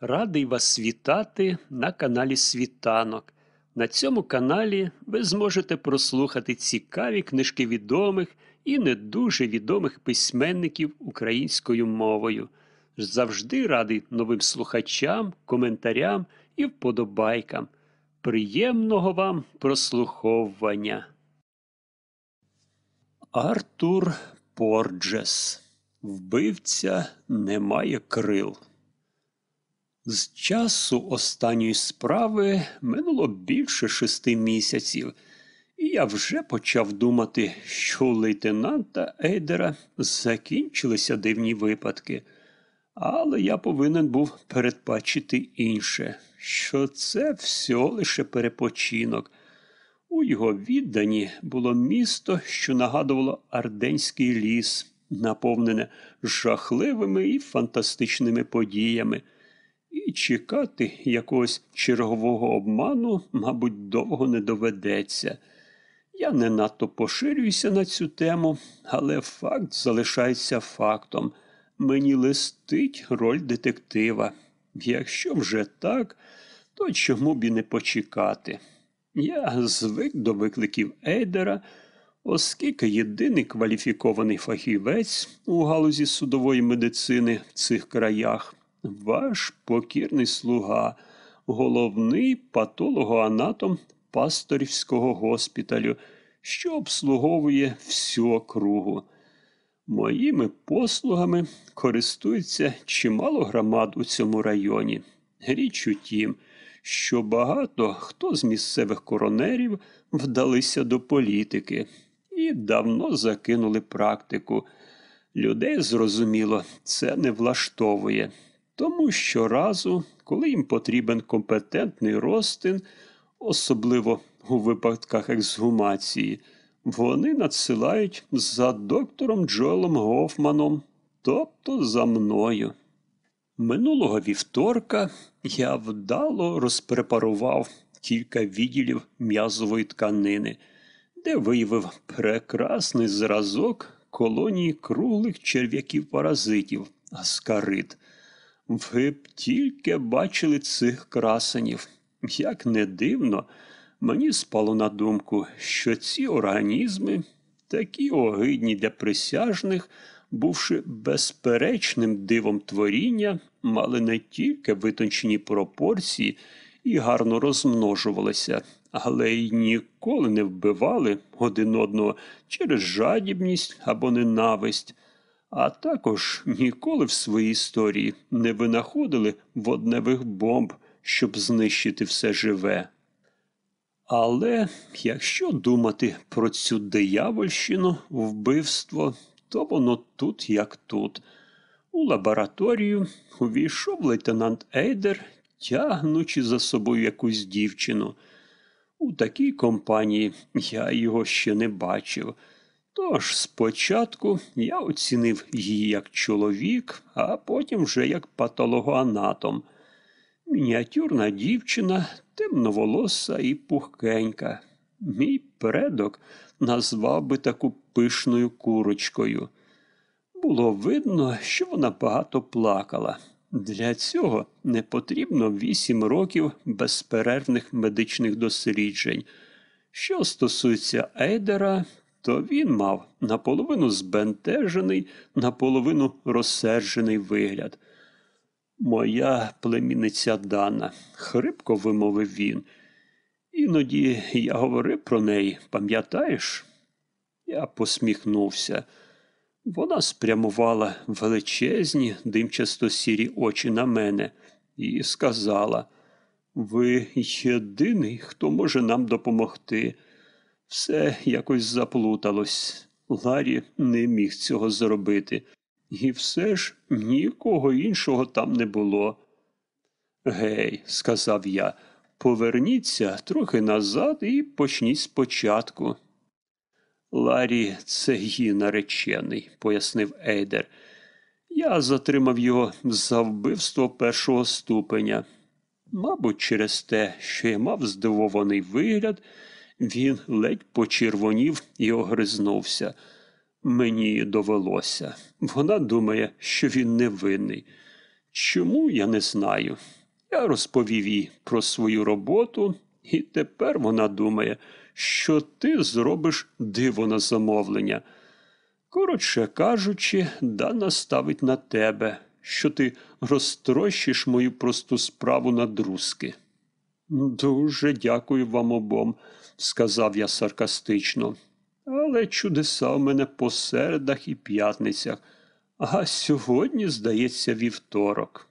Радий вас вітати на каналі Світанок. На цьому каналі ви зможете прослухати цікаві книжки відомих і не дуже відомих письменників українською мовою. Завжди радий новим слухачам, коментарям і вподобайкам. Приємного вам прослуховування. Артур Порджес. Вбивця не має крил. З часу останньої справи минуло більше шести місяців, і я вже почав думати, що у лейтенанта Ейдера закінчилися дивні випадки. Але я повинен був передбачити інше, що це всього лише перепочинок. У його відданні було місто, що нагадувало Арденський ліс, наповнене жахливими і фантастичними подіями. І чекати якогось чергового обману, мабуть, довго не доведеться. Я не надто поширююся на цю тему, але факт залишається фактом. Мені листить роль детектива. Якщо вже так, то чому б і не почекати? Я звик до викликів Ейдера, оскільки єдиний кваліфікований фахівець у галузі судової медицини в цих краях ваш покірний слуга, головний патологоанатом пасторівського госпіталю, що обслуговує всю округу. Моїми послугами користується чимало громад у цьому районі. Річ у тім, що багато хто з місцевих коронерів вдалися до політики і давно закинули практику. Людей, зрозуміло, це не влаштовує. Тому щоразу, коли їм потрібен компетентний розтин, особливо у випадках ексгумації, вони надсилають за доктором Джоелом Гофманом, тобто за мною. Минулого вівторка я вдало розпрепарував кілька відділів м'язової тканини, де виявив прекрасний зразок колонії круглих черв'яків паразитів аскарит. Ви б тільки бачили цих красенів. Як не дивно, мені спало на думку, що ці організми такі огидні для присяжних, бувши безперечним дивом творіння, мали не тільки витончені пропорції і гарно розмножувалися, але й ніколи не вбивали один одного через жадібність або ненависть а також ніколи в своїй історії не винаходили водневих бомб, щоб знищити все живе. Але якщо думати про цю диявольщину, вбивство, то воно тут як тут. У лабораторію увійшов лейтенант Ейдер, тягнучи за собою якусь дівчину. У такій компанії я його ще не бачив. Тож спочатку я оцінив її як чоловік, а потім вже як патологоанатом. Мініатюрна дівчина, темноволоса і пухкенька. Мій предок назвав би таку пишною курочкою. Було видно, що вона багато плакала. Для цього не потрібно вісім років безперервних медичних досліджень. Що стосується Ейдера, то він мав наполовину збентежений, наполовину розсержений вигляд. Моя племінниця Дана, хрипко вимовив він. Іноді я говорив про неї, пам'ятаєш? Я посміхнувся. Вона спрямувала величезні, димчасто сірі очі на мене і сказала: Ви єдиний, хто може нам допомогти. Все якось заплуталось. Ларі не міг цього зробити, і все ж нікого іншого там не було. Гей, сказав я, поверніться трохи назад і почніть спочатку. Ларі, це її наречений, пояснив Ейдер. Я затримав його за вбивство першого ступеня. Мабуть, через те, що я мав здивований вигляд. Він ледь почервонів і огризнувся. Мені довелося. Вона думає, що він невинний. Чому я не знаю? Я розповів їй про свою роботу, і тепер вона думає, що ти зробиш диво на замовлення. Коротше кажучи, Дана ставить на тебе, що ти розтрощиш мою просту справу на друзки. Дуже дякую вам обом, сказав я саркастично. Але чудеса у мене по середах і п'ятницях, а сьогодні, здається, вівторок.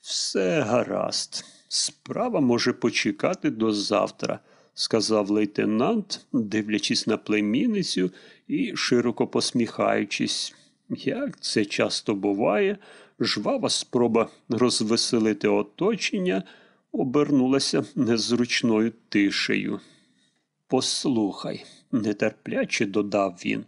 Все гаразд. Справа може почекати до завтра, сказав лейтенант, дивлячись на племінницю і широко посміхаючись. Як це часто буває, жвава спроба розвеселити оточення обернулася незручною тишею. Послухай, нетерпляче додав він.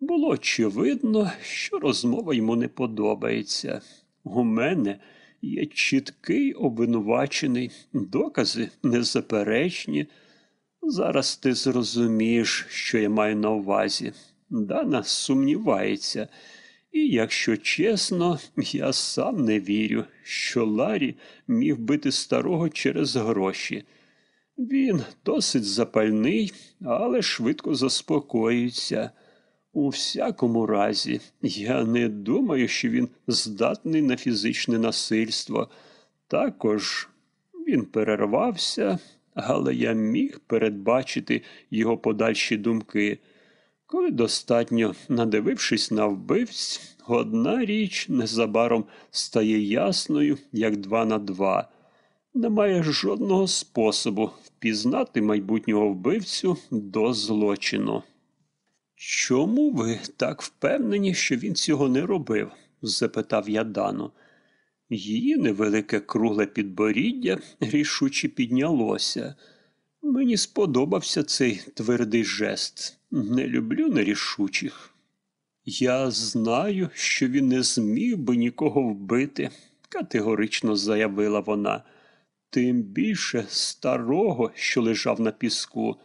Було очевидно, що розмова йому не подобається. У мене є чіткий обвинувачений, докази незаперечні. Зараз ти зрозумієш, що я маю на увазі. Дана сумнівається. І, якщо чесно, я сам не вірю, що Ларі міг бити старого через гроші. Він досить запальний, але швидко заспокоюється. У всякому разі, я не думаю, що він здатний на фізичне насильство. Також він перервався, але я міг передбачити його подальші думки. Коли достатньо, надивившись на вбивць, одна річ незабаром стає ясною, як два на два. Немає жодного способу впізнати майбутнього вбивцю до злочину. Чому ви так впевнені, що він цього не робив? запитав я Дану. Її невелике кругле підборіддя рішуче піднялося. Мені сподобався цей твердий жест. Не люблю нерішучих. Я знаю, що він не зміг би нікого вбити, категорично заявила вона. Тим більше старого, що лежав на піску.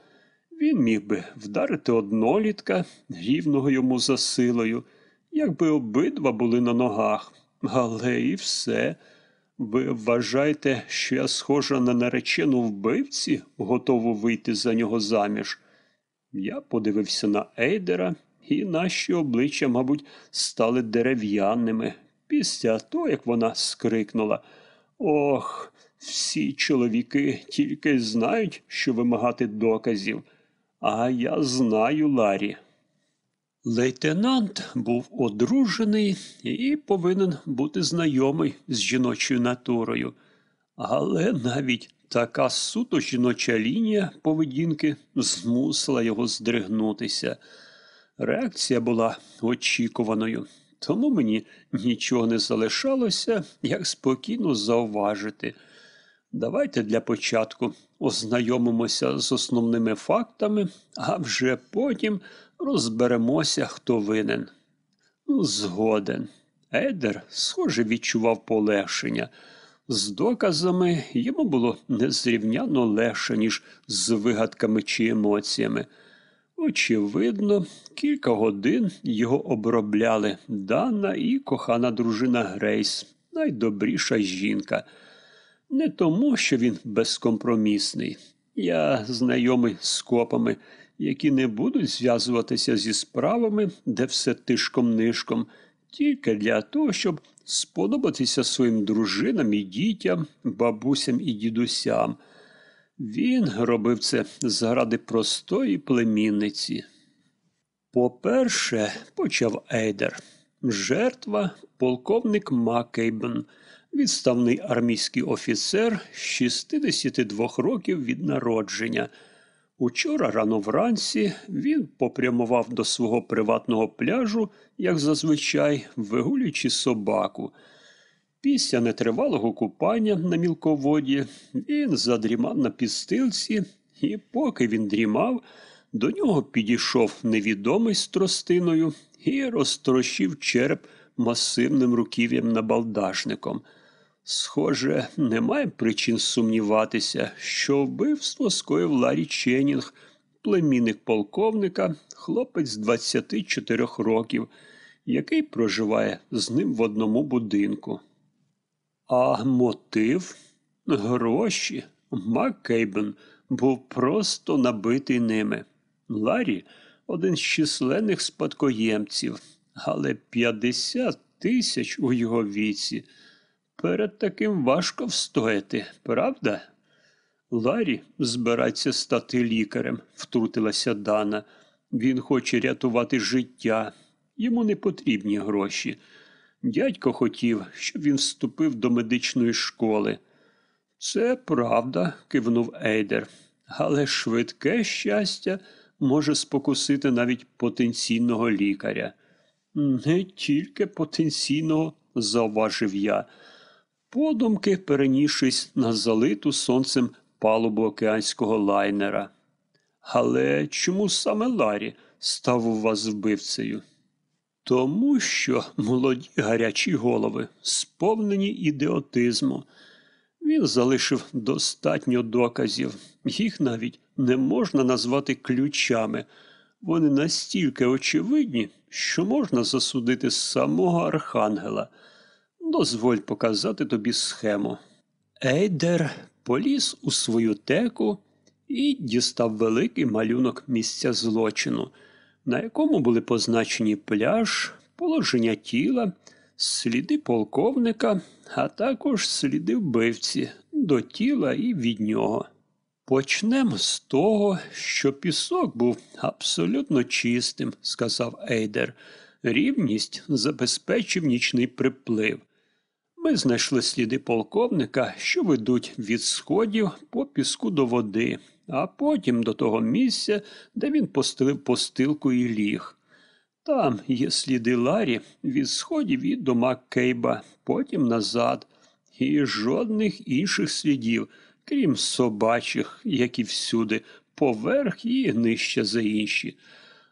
Він міг би вдарити однолітка, рівного йому за силою, якби обидва були на ногах. Але і все. Ви вважаєте, що я схожа на наречену вбивці, готову вийти за нього заміж? Я подивився на Ейдера, і наші обличчя, мабуть, стали дерев'яними після того, як вона скрикнула. Ох, всі чоловіки тільки знають, що вимагати доказів. А я знаю Ларі. Лейтенант був одружений і повинен бути знайомий з жіночою натурою. Але навіть така суто жіноча лінія поведінки змусила його здригнутися. Реакція була очікуваною, тому мені нічого не залишалося, як спокійно зауважити. Давайте для початку ознайомимося з основними фактами, а вже потім розберемося, хто винен. Згоден. Едер, схоже, відчував полегшення. З доказами йому було незрівняно легше, ніж з вигадками чи емоціями. Очевидно, кілька годин його обробляли Дана і кохана дружина Грейс, найдобріша жінка. Не тому, що він безкомпромісний. Я знайомий з копами, які не будуть зв'язуватися зі справами, де все тишком нишком, тільки для того, щоб сподобатися своїм дружинам і дітям, бабусям і дідусям. Він робив це заради простої племінниці. По-перше, почав Ейдер, жертва полковник Маккейбен – відставний армійський офіцер 62 років від народження. Учора рано вранці він попрямував до свого приватного пляжу, як зазвичай, вигулюючи собаку. Після нетривалого купання на мілководі він задрімав на підстилці, і поки він дрімав, до нього підійшов невідомий з тростиною і розтрощив череп масивним руків'ям набалдашником. Схоже, немає причин сумніватися, що вбивство скоїв Ларі Ченнінг, племінник полковника, хлопець 24 років, який проживає з ним в одному будинку. А мотив? Гроші. Маккейбен був просто набитий ними. Ларі один з численних спадкоємців, але 50 тисяч у його віці. Перед таким важко встояти, правда? Ларі збирається стати лікарем, втрутилася Дана. Він хоче рятувати життя. Йому не потрібні гроші. Дядько хотів, щоб він вступив до медичної школи. Це правда, кивнув Ейдер, але швидке щастя може спокусити навіть потенційного лікаря. Не тільки потенційного, зауважив я. Подумки перенісшись на залиту сонцем палубу океанського лайнера. Але чому саме Ларі став у вас вбивцею? Тому що молоді гарячі голови, сповнені ідеотизму. Він залишив достатньо доказів, їх навіть не можна назвати ключами. Вони настільки очевидні, що можна засудити самого архангела. Дозволь показати тобі схему. Ейдер поліз у свою теку і дістав великий малюнок місця злочину, на якому були позначені пляж, положення тіла, сліди полковника, а також сліди вбивці до тіла і від нього. Почнемо з того, що пісок був абсолютно чистим, сказав Ейдер. Рівність забезпечив нічний приплив. Ми знайшли сліди полковника, що ведуть від сходів по піску до води, а потім до того місця, де він постелив постилку і ліг. Там є сліди Ларі від сходів і до Маккейба, потім назад, і жодних інших слідів, крім собачих, які всюди, поверх і нижче за інші.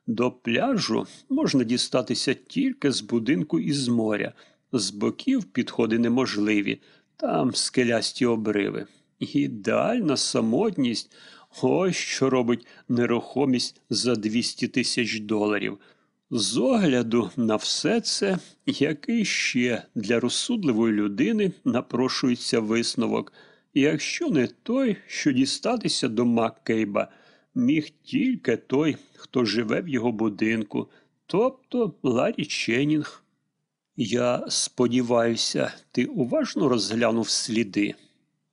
До пляжу можна дістатися тільки з будинку із моря. З боків підходи неможливі, там скелясті обриви. Ідеальна самотність ось що робить нерухомість за 200 тисяч доларів. З огляду на все це, який ще для розсудливої людини напрошується висновок, якщо не той, що дістатися до Маккейба, міг тільки той, хто живе в його будинку, тобто Ларі Ченнінг. Я сподіваюся, ти уважно розглянув сліди.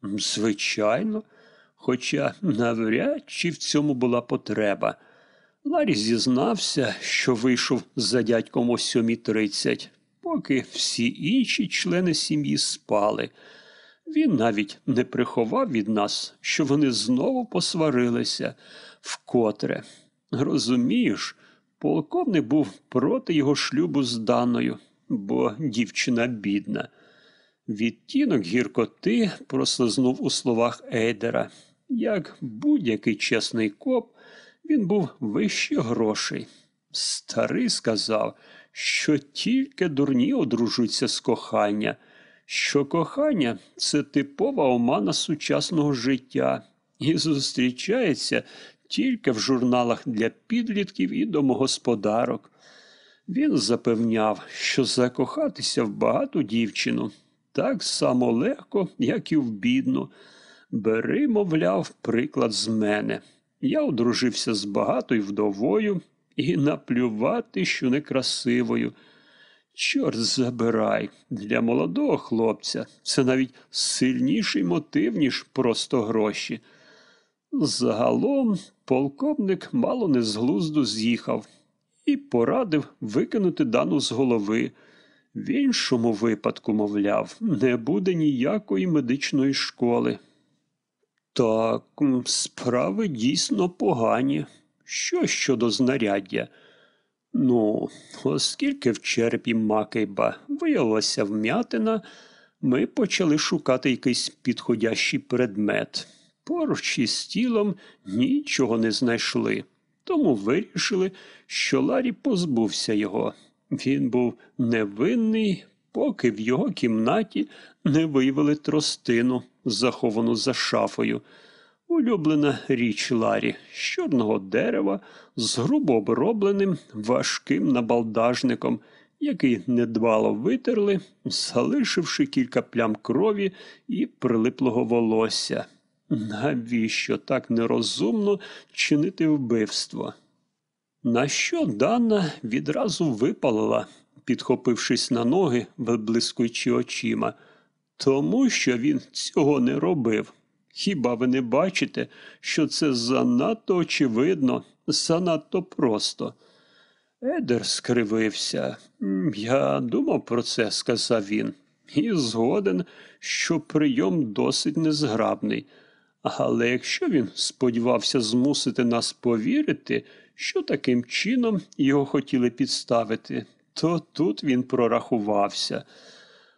Звичайно, хоча навряд чи в цьому була потреба. Ларі зізнався, що вийшов за дядьком о 7.30, поки всі інші члени сім'ї спали. Він навіть не приховав від нас, що вони знову посварилися вкотре. Розумієш, полковник був проти його шлюбу з Даною, бо дівчина бідна. Відтінок гіркоти прослизнув у словах Ейдера. Як будь-який чесний коп, він був вище грошей. Старий сказав, що тільки дурні одружуються з кохання, що кохання це типова омана сучасного життя і зустрічається тільки в журналах для підлітків і домогосподарок. Він запевняв, що закохатися в багату дівчину так само легко, як і в бідну. Бери, мовляв, приклад з мене. Я одружився з багатою вдовою і наплювати, що некрасивою. Чорт забирай, для молодого хлопця це навіть сильніший мотив, ніж просто гроші. Загалом полковник мало не з глузду з'їхав і порадив викинути дану з голови. В іншому випадку, мовляв, не буде ніякої медичної школи. Так, справи дійсно погані. Що щодо знаряддя? Ну, оскільки в черепі Макейба виявилася вмятина, ми почали шукати якийсь підходящий предмет. Поруч із тілом нічого не знайшли, тому вирішили, що Ларі позбувся його. Він був невинний, поки в його кімнаті не виявили тростину, заховану за шафою. Улюблена річ Ларі з чорного дерева з грубо обробленим важким набалдажником, який недбало витерли, залишивши кілька плям крові і прилиплого волосся. Навіщо так нерозумно чинити вбивство? На що Дана відразу випалила, підхопившись на ноги, виблискуючи очима, тому що він цього не робив. Хіба ви не бачите, що це занадто очевидно, занадто просто? Едер скривився. Я думав про це, сказав він, і згоден, що прийом досить незграбний. Але якщо він сподівався змусити нас повірити, що таким чином його хотіли підставити, то тут він прорахувався.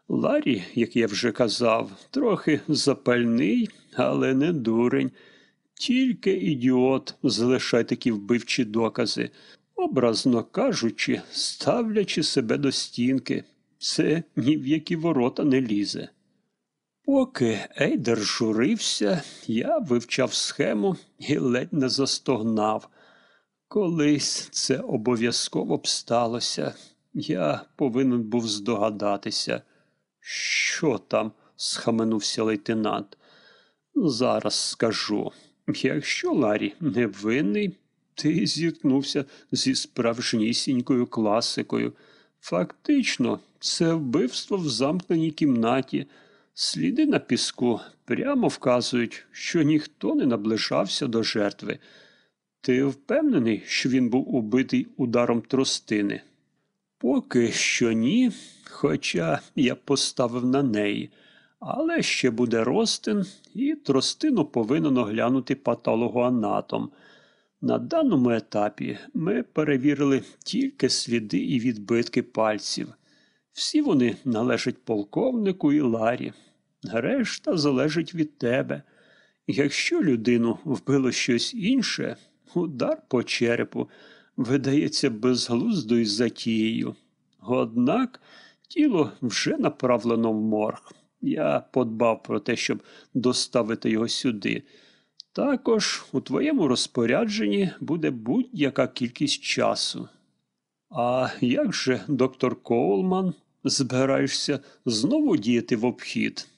Ларі, як я вже казав, трохи запальний, але не дурень. Тільки ідіот залишає такі вбивчі докази, образно кажучи, ставлячи себе до стінки. Це ні в які ворота не лізе. Поки Ейдер журився, я вивчав схему і ледь не застогнав. Колись це обов'язково б сталося. Я повинен був здогадатися. Що там? схаменувся лейтенант. Зараз скажу. Якщо Ларі невинний, ти зіткнувся зі справжнісінькою класикою. Фактично, це вбивство в замкненій кімнаті. Сліди на піску прямо вказують, що ніхто не наближався до жертви. Ти впевнений, що він був убитий ударом тростини? Поки що ні, хоча я поставив на неї. Але ще буде ростин, і тростину повинен оглянути патологоанатом. На даному етапі ми перевірили тільки сліди і відбитки пальців. Всі вони належать полковнику і Ларі. Решта залежить від тебе. Якщо людину вбило щось інше, удар по черепу видається безглуздою затією. Однак тіло вже направлено в морг. Я подбав про те, щоб доставити його сюди. Також у твоєму розпорядженні буде будь-яка кількість часу. А як же, доктор Коулман, збираєшся знову діяти в обхід?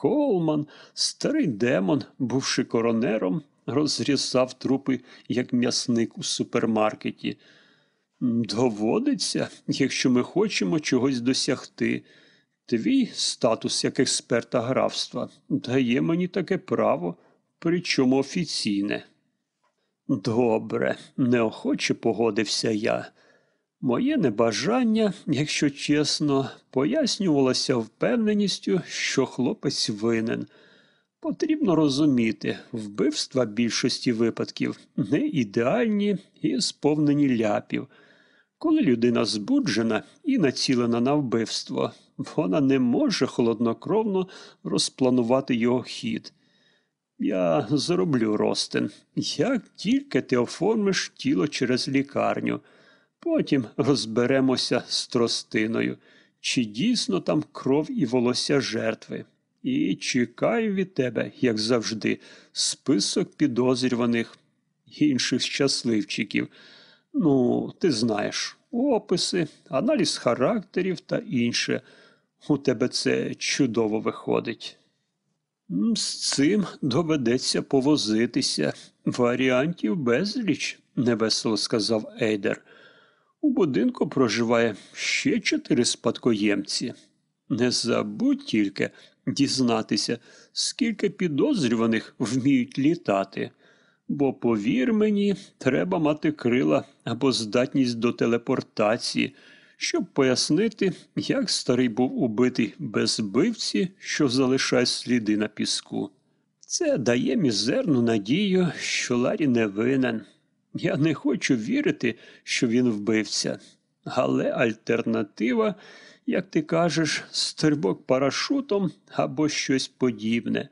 Коулман, старий демон, бувши коронером, розрізав трупи, як м'ясник у супермаркеті. Доводиться, якщо ми хочемо чогось досягти. Твій статус як експерта графства дає мені таке право, причому офіційне. Добре, неохоче погодився я. Моє небажання, якщо чесно, пояснювалося впевненістю, що хлопець винен. Потрібно розуміти, вбивства більшості випадків не ідеальні і сповнені ляпів. Коли людина збуджена і націлена на вбивство, вона не може холоднокровно розпланувати його хід. Я зроблю ростин, як тільки ти оформиш тіло через лікарню. Потім розберемося з тростиною, чи дійсно там кров і волосся жертви. І чекаю від тебе, як завжди, список підозрюваних інших щасливчиків. Ну, ти знаєш, описи, аналіз характерів та інше. У тебе це чудово виходить. З цим доведеться повозитися. Варіантів безліч, невесело сказав Ейдер. У будинку проживає ще чотири спадкоємці. Не забудь тільки дізнатися, скільки підозрюваних вміють літати. Бо, повір мені, треба мати крила або здатність до телепортації, щоб пояснити, як старий був убитий без бивці, що залишає сліди на піску. Це дає мізерну надію, що Ларі не винен. Я не хочу вірити, що він вбився. Але альтернатива, як ти кажеш, стрибок парашутом або щось подібне.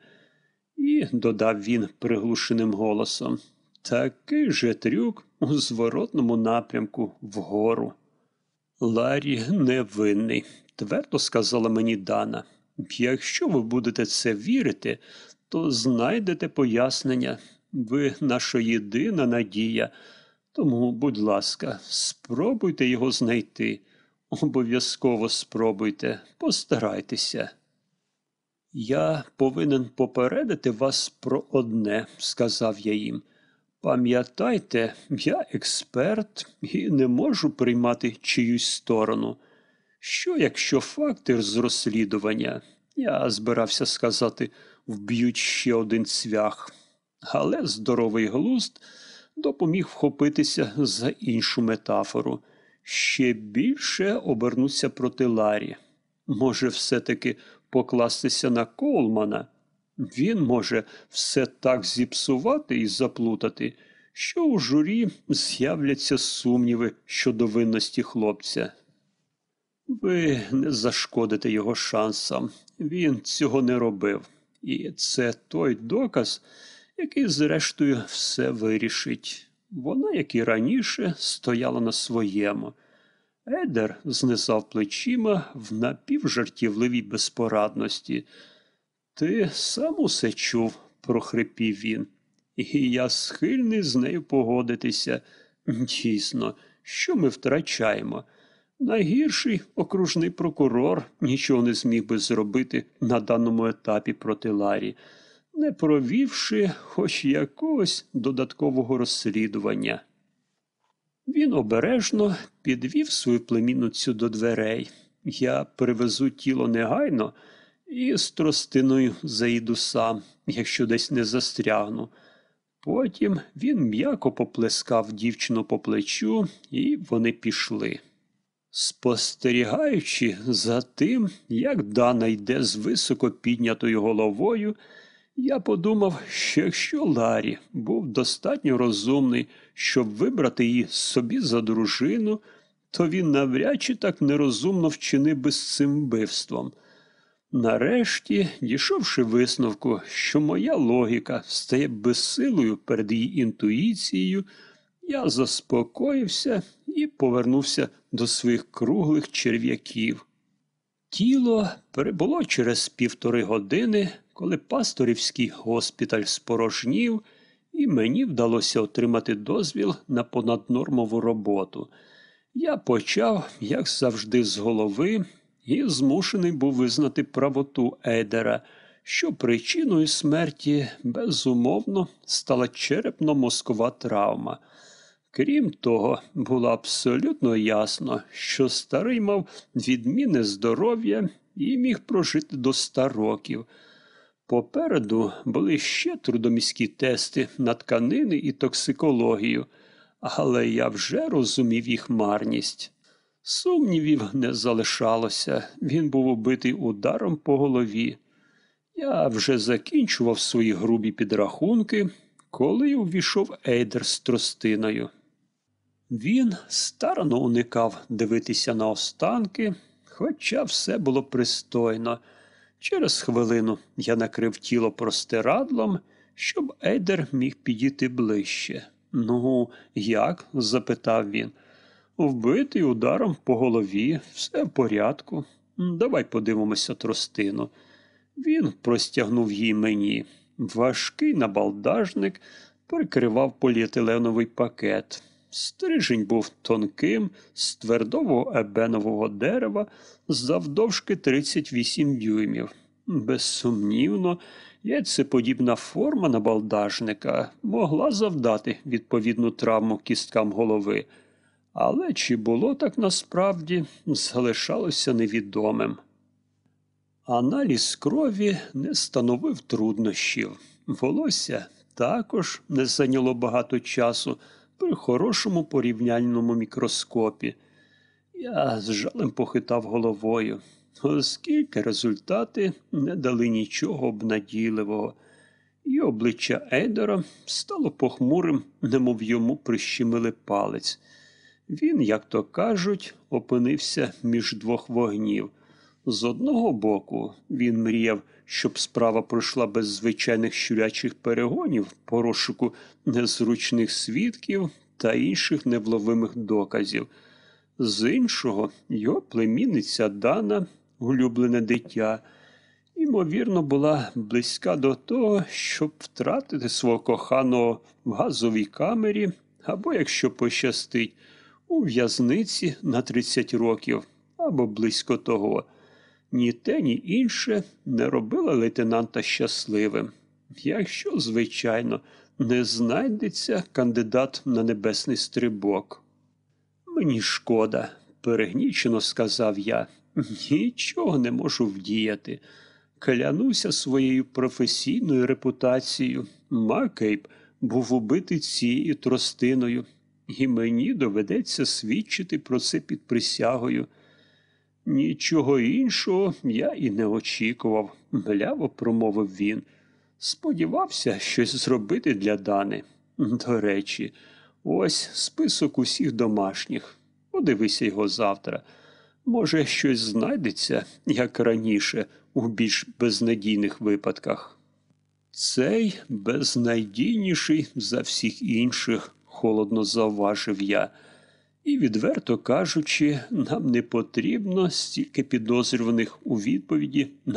І додав він приглушеним голосом такий же трюк у зворотному напрямку вгору. Ларі невинний, твердо сказала мені Дана. Якщо ви будете це вірити, то знайдете пояснення. Ви наша єдина надія. Тому, будь ласка, спробуйте його знайти. Обов'язково спробуйте, постарайтеся. Я повинен попередити вас про одне, сказав я їм. Пам'ятайте, я експерт і не можу приймати чиюсь сторону. Що, якщо факти з розслідування, я збирався сказати, вб'ють ще один цвях, але здоровий глузд допоміг вхопитися за іншу метафору. Ще більше обернуться проти Ларі. Може, все-таки покластися на Колмана? Він може все так зіпсувати і заплутати, що у журі з'являться сумніви щодо винності хлопця. Ви не зашкодите його шансам. Він цього не робив. І це той доказ, який, зрештою, все вирішить. Вона, як і раніше, стояла на своєму. Едер знизав плечима в напівжартівливій безпорадності. Ти сам усе чув, прохрипів він, і я схильний з нею погодитися. Дійсно, що ми втрачаємо? Найгірший окружний прокурор нічого не зміг би зробити на даному етапі проти Ларі, не провівши хоч якогось додаткового розслідування. Він обережно підвів свою племінницю до дверей. Я привезу тіло негайно і з тростиною заїду сам, якщо десь не застрягну. Потім він м'яко поплескав дівчину по плечу, і вони пішли. Спостерігаючи за тим, як Дана йде з високо піднятою головою, я подумав, що якщо Ларі був достатньо розумний, щоб вибрати її собі за дружину, то він навряд чи так нерозумно вчинив би з цим вбивством. Нарешті, дійшовши висновку, що моя логіка стає безсилою перед її інтуїцією, я заспокоївся і повернувся до своїх круглих черв'яків. Тіло перебуло через півтори години, коли пасторівський госпіталь спорожнів, і мені вдалося отримати дозвіл на понаднормову роботу. Я почав, як завжди, з голови, і змушений був визнати правоту Ейдера, що причиною смерті безумовно стала черепно-мозкова травма. Крім того, було абсолютно ясно, що старий мав відмінне здоров'я і міг прожити до ста років. Попереду були ще трудоміські тести на тканини і токсикологію, але я вже розумів їх марність. Сумнівів не залишалося, він був убитий ударом по голові. Я вже закінчував свої грубі підрахунки, коли увійшов Ейдер з тростиною. Він старано уникав дивитися на останки, хоча все було пристойно. Через хвилину я накрив тіло простирадлом, щоб Ейдер міг підійти ближче. Ну, як? запитав він. Вбитий ударом по голові, все в порядку. Давай подивимося тростину. Він простягнув її мені. Важкий набалдажник прикривав поліетиленовий пакет. Стрижень був тонким, з твердого ебенового дерева завдовжки 38 дюймів. Безсумнівно, яйцеподібна форма набалдажника могла завдати відповідну травму кісткам голови. Але чи було так насправді, залишалося невідомим. Аналіз крові не становив труднощів. Волосся також не зайняло багато часу при хорошому порівняльному мікроскопі. Я з жалем похитав головою, оскільки результати не дали нічого обнадійливого, і обличчя Ейдера стало похмурим, немов йому прищемили палець. Він, як то кажуть, опинився між двох вогнів. З одного боку, він мріяв, щоб справа пройшла без звичайних щурячих перегонів по розшуку незручних свідків та інших невловимих доказів. З іншого, його племінниця Дана, улюблене дитя, ймовірно, була близька до того, щоб втратити свого коханого в газовій камері або, якщо пощастить, у в'язниці на 30 років або близько того. Ні те, ні інше не робило лейтенанта щасливим. Якщо, звичайно, не знайдеться кандидат на небесний стрибок. Мені шкода, перегнічено сказав я. Нічого не можу вдіяти. Клянуся своєю професійною репутацією. Макейб був убитий цією тростиною, і мені доведеться свідчити про це під присягою. Нічого іншого я і не очікував, мляво промовив він. Сподівався щось зробити для Дани. До речі, ось список усіх домашніх. Подивися його завтра. Може, щось знайдеться, як раніше, у більш безнадійних випадках. Цей безнайдійніший за всіх інших, холодно завважив я. І, відверто кажучи, нам не потрібно стільки підозрюваних у відповіді на